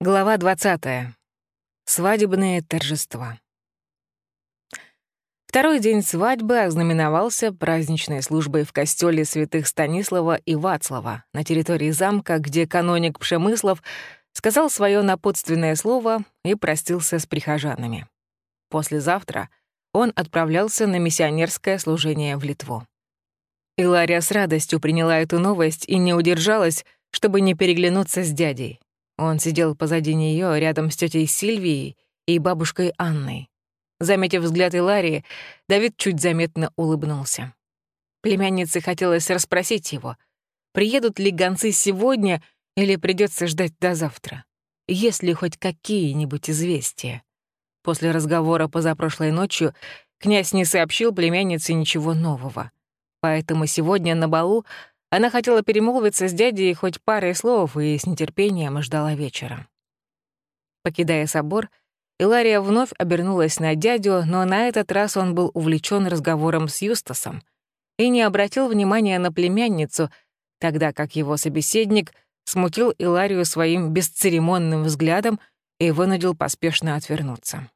Глава 20. Свадебные торжества. Второй день свадьбы ознаменовался праздничной службой в костеле святых Станислава и Вацлава на территории замка, где каноник Пшемыслов сказал свое напутственное слово и простился с прихожанами. Послезавтра он отправлялся на миссионерское служение в Литву. Илария с радостью приняла эту новость и не удержалась, чтобы не переглянуться с дядей. Он сидел позади нее, рядом с тетей Сильвией и бабушкой Анной. Заметив взгляд Иларии, Давид чуть заметно улыбнулся. Племяннице хотелось расспросить его, приедут ли гонцы сегодня или придется ждать до завтра. Есть ли хоть какие-нибудь известия? После разговора позапрошлой ночью князь не сообщил племяннице ничего нового. Поэтому сегодня на балу она хотела перемолвиться с дядей хоть парой слов и с нетерпением ждала вечера. Покидая собор, Илария вновь обернулась на дядю, но на этот раз он был увлечен разговором с Юстасом и не обратил внимания на племянницу, тогда как его собеседник смутил Иларию своим бесцеремонным взглядом и вынудил поспешно отвернуться.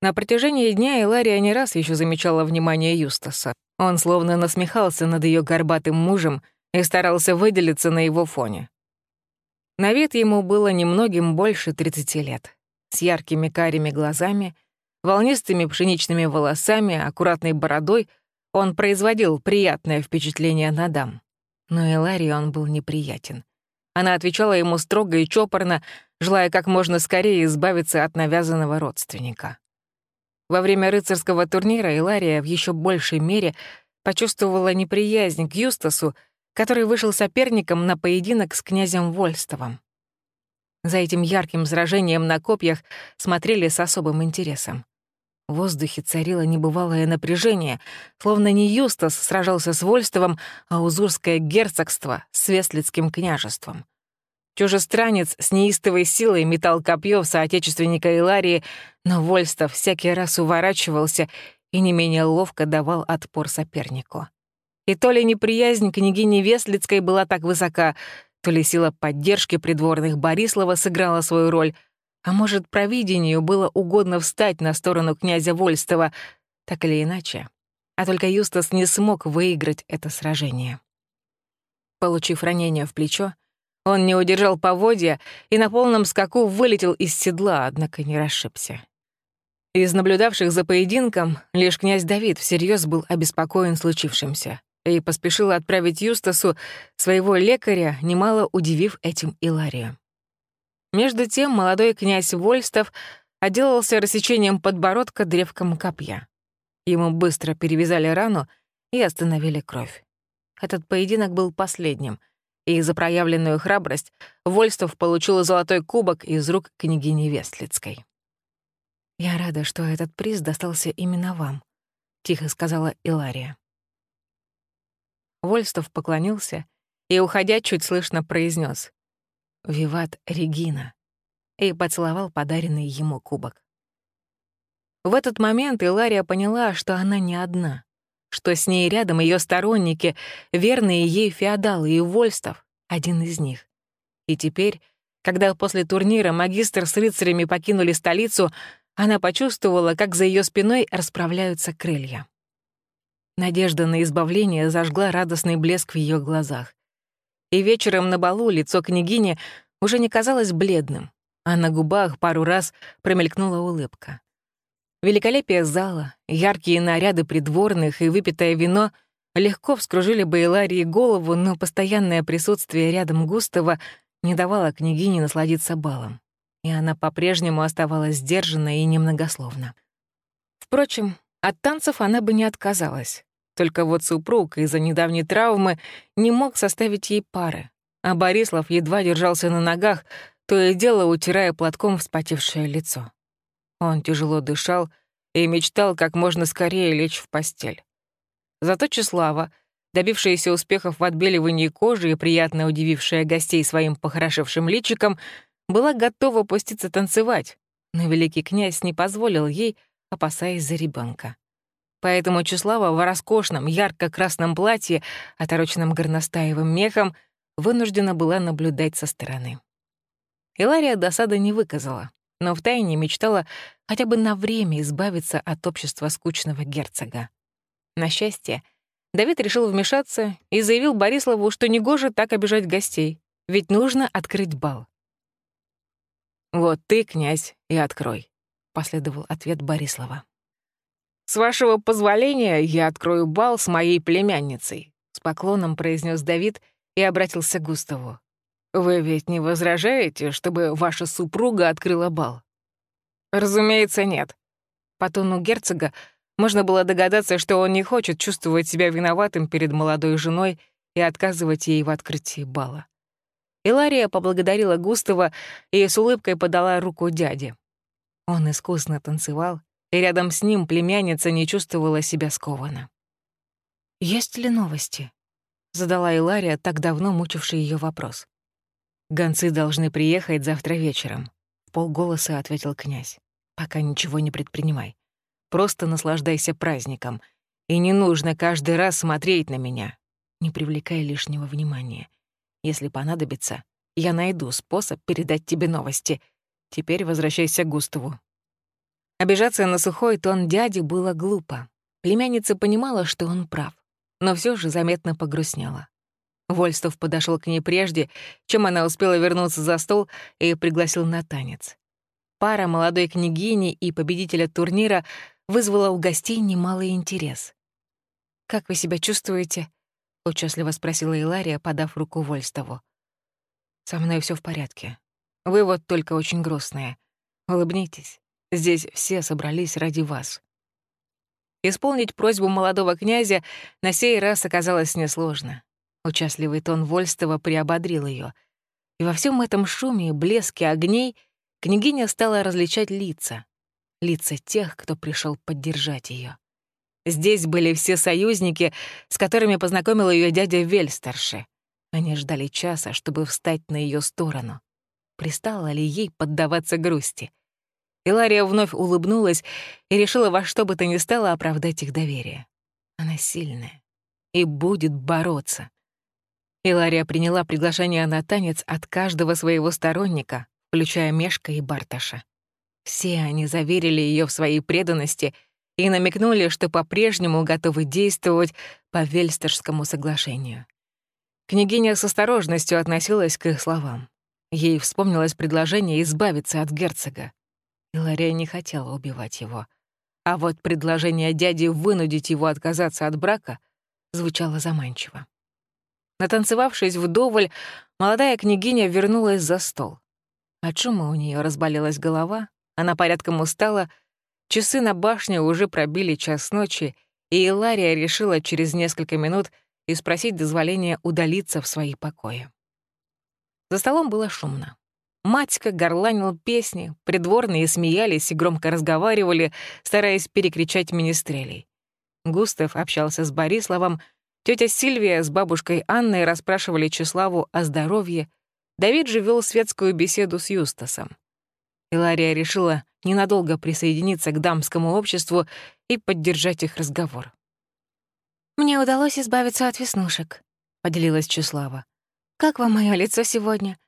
На протяжении дня Илария не раз еще замечала внимание Юстаса. Он словно насмехался над ее горбатым мужем и старался выделиться на его фоне. На вид ему было немногим больше 30 лет, с яркими карими глазами, волнистыми пшеничными волосами, аккуратной бородой он производил приятное впечатление на дам. Но Эларии он был неприятен. Она отвечала ему строго и чопорно, желая как можно скорее избавиться от навязанного родственника. Во время рыцарского турнира Илария в еще большей мере почувствовала неприязнь к Юстасу который вышел соперником на поединок с князем Вольстовым. За этим ярким сражением на копьях смотрели с особым интересом. В воздухе царило небывалое напряжение, словно не Юстас сражался с Вольстовым, а Узурское герцогство с Вестлицким княжеством. Чужестранец с неистовой силой метал копье в соотечественника Иларии, но Вольстов всякий раз уворачивался и не менее ловко давал отпор сопернику. И то ли неприязнь княгини Вестлицкой была так высока, то ли сила поддержки придворных Борислава сыграла свою роль, а может, провидению было угодно встать на сторону князя Вольстова, так или иначе. А только Юстас не смог выиграть это сражение. Получив ранение в плечо, он не удержал поводья и на полном скаку вылетел из седла, однако не расшибся. Из наблюдавших за поединком лишь князь Давид всерьез был обеспокоен случившимся и поспешила отправить Юстасу своего лекаря, немало удивив этим Иларию. Между тем молодой князь Вольстов отделался рассечением подбородка древком копья. Ему быстро перевязали рану и остановили кровь. Этот поединок был последним, и за проявленную храбрость Вольстов получил золотой кубок из рук княгини Вестлицкой. «Я рада, что этот приз достался именно вам», — тихо сказала Илария. Вольстов поклонился и, уходя, чуть слышно произнес «Виват Регина» и поцеловал подаренный ему кубок. В этот момент Илария поняла, что она не одна, что с ней рядом ее сторонники, верные ей феодалы и Вольстов, один из них. И теперь, когда после турнира магистр с рыцарями покинули столицу, она почувствовала, как за ее спиной расправляются крылья. Надежда на избавление зажгла радостный блеск в ее глазах. И вечером на балу лицо княгини уже не казалось бледным, а на губах пару раз промелькнула улыбка. Великолепие зала, яркие наряды придворных и выпитое вино легко вскружили бы Иларии голову, но постоянное присутствие рядом Густава не давало княгине насладиться балом, и она по-прежнему оставалась сдержанной и немногословна. Впрочем, от танцев она бы не отказалась. Только вот супруг из-за недавней травмы не мог составить ей пары. А Борислав едва держался на ногах, то и дело утирая платком вспотевшее лицо. Он тяжело дышал и мечтал как можно скорее лечь в постель. Зато Числава, добившаяся успехов в отбеливании кожи и приятно удивившая гостей своим похорошевшим личиком, была готова пуститься танцевать, но великий князь не позволил ей опасаясь за ребенка. Поэтому Числава в роскошном ярко-красном платье, отороченном горностаевым мехом, вынуждена была наблюдать со стороны. Илария досада не выказала, но втайне мечтала хотя бы на время избавиться от общества скучного герцога. На счастье, Давид решил вмешаться и заявил Бориславу, что негоже так обижать гостей, ведь нужно открыть бал. «Вот ты, князь, и открой», — последовал ответ Борислава. «С вашего позволения я открою бал с моей племянницей», — с поклоном произнес Давид и обратился к Густаву. «Вы ведь не возражаете, чтобы ваша супруга открыла бал?» «Разумеется, нет». По тону герцога можно было догадаться, что он не хочет чувствовать себя виноватым перед молодой женой и отказывать ей в открытии бала. Илария поблагодарила Густава и с улыбкой подала руку дяде. Он искусно танцевал, и рядом с ним племянница не чувствовала себя скованно. «Есть ли новости?» — задала Илария так давно мучивший ее вопрос. «Гонцы должны приехать завтра вечером», — в полголоса ответил князь. «Пока ничего не предпринимай. Просто наслаждайся праздником. И не нужно каждый раз смотреть на меня. Не привлекай лишнего внимания. Если понадобится, я найду способ передать тебе новости. Теперь возвращайся к Густаву». Обижаться на сухой тон дяди было глупо. Племянница понимала, что он прав, но все же заметно погрустнела. Вольстов подошел к ней прежде, чем она успела вернуться за стол и пригласил на танец. Пара молодой княгини и победителя турнира вызвала у гостей немалый интерес. «Как вы себя чувствуете?» — участливо спросила Илария, подав руку Вольстову. «Со мной все в порядке. Вы вот только очень грустная. Улыбнитесь. Здесь все собрались ради вас». Исполнить просьбу молодого князя на сей раз оказалось несложно. Участливый тон Вольстова приободрил ее, И во всем этом шуме и блеске огней княгиня стала различать лица лица тех, кто пришел поддержать ее. Здесь были все союзники, с которыми познакомил ее дядя Вельстерши. Они ждали часа, чтобы встать на ее сторону. Пристала ли ей поддаваться грусти? Илария вновь улыбнулась и решила во что бы то ни стало оправдать их доверие. Она сильная и будет бороться. Илария приняла приглашение на танец от каждого своего сторонника, включая Мешка и Барташа. Все они заверили ее в своей преданности и намекнули, что по-прежнему готовы действовать по Вельстерскому соглашению. Княгиня с осторожностью относилась к их словам. Ей вспомнилось предложение избавиться от герцога. Илария не хотела убивать его. А вот предложение дяди вынудить его отказаться от брака звучало заманчиво. Натанцевавшись вдоволь, молодая княгиня вернулась за стол. От шума у нее разболелась голова, она порядком устала, часы на башне уже пробили час ночи, и Илария решила через несколько минут и спросить дозволения удалиться в свои покои. За столом было шумно. Матька горланил песни, придворные смеялись и громко разговаривали, стараясь перекричать министрелей. Густав общался с Бориславом, тетя Сильвия с бабушкой Анной расспрашивали Числаву о здоровье, Давид же вел светскую беседу с Юстасом. Илария решила ненадолго присоединиться к дамскому обществу и поддержать их разговор. «Мне удалось избавиться от веснушек», — поделилась Числава. «Как вам моё лицо сегодня?»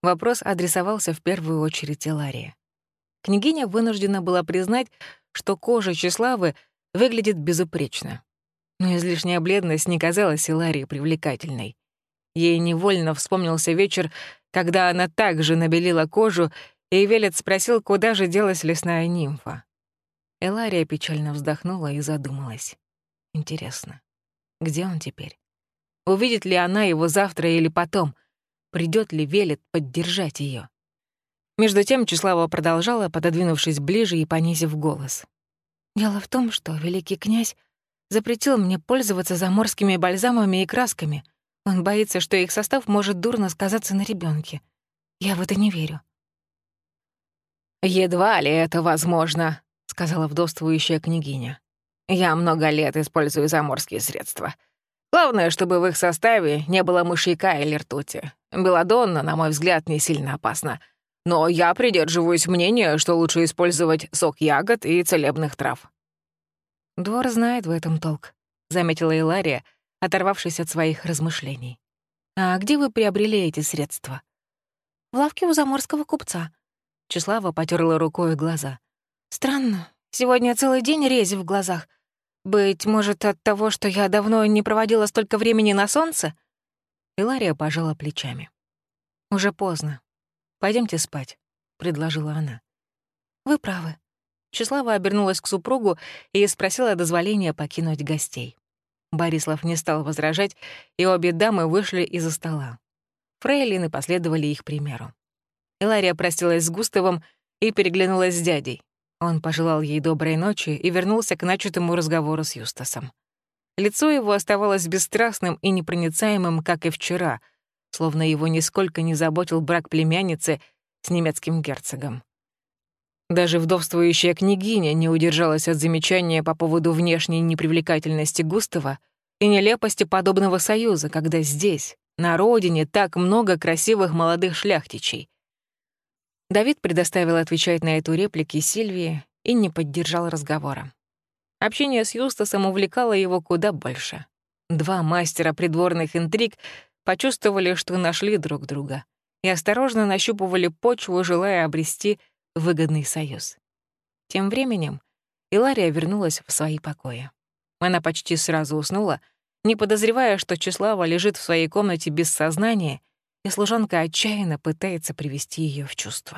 Вопрос адресовался в первую очередь Иларии. Княгиня вынуждена была признать, что кожа Числавы выглядит безупречно. Но излишняя бледность не казалась Иларии привлекательной. Ей невольно вспомнился вечер, когда она также набелила кожу и Велет спросил, куда же делась лесная нимфа. Элария печально вздохнула и задумалась. Интересно, где он теперь? Увидит ли она его завтра или потом? Придет ли Велет поддержать ее? Между тем Числава продолжала, пододвинувшись ближе и понизив голос. «Дело в том, что великий князь запретил мне пользоваться заморскими бальзамами и красками. Он боится, что их состав может дурно сказаться на ребенке. Я в это не верю. «Едва ли это возможно», — сказала вдовствующая княгиня. «Я много лет использую заморские средства. Главное, чтобы в их составе не было мышьяка или ртути. Белладонна, на мой взгляд, не сильно опасна. Но я придерживаюсь мнения, что лучше использовать сок ягод и целебных трав». «Двор знает в этом толк», — заметила Илария, оторвавшись от своих размышлений. «А где вы приобрели эти средства?» В лавке у заморского купца. Числава потерла рукой глаза. Странно, сегодня целый день рези в глазах. Быть может, от того, что я давно не проводила столько времени на солнце? Илария пожала плечами. Уже поздно. Пойдемте спать, предложила она. Вы правы. Числава обернулась к супругу и спросила дозволения покинуть гостей. Борислав не стал возражать, и обе дамы вышли из-за стола. Фрейлины последовали их примеру. Илария простилась с Густавом и переглянулась с дядей. Он пожелал ей доброй ночи и вернулся к начатому разговору с Юстасом. Лицо его оставалось бесстрастным и непроницаемым, как и вчера, словно его нисколько не заботил брак племянницы с немецким герцогом. Даже вдовствующая княгиня не удержалась от замечания по поводу внешней непривлекательности Густава и нелепости подобного союза, когда здесь, на родине, так много красивых молодых шляхтичей. Давид предоставил отвечать на эту реплики Сильвии и не поддержал разговора. Общение с Юстасом увлекало его куда больше. Два мастера придворных интриг почувствовали, что нашли друг друга, и осторожно нащупывали почву, желая обрести выгодный союз. Тем временем Илария вернулась в свои покои. Она почти сразу уснула, не подозревая, что Числава лежит в своей комнате без сознания, и служанка отчаянно пытается привести ее в чувство.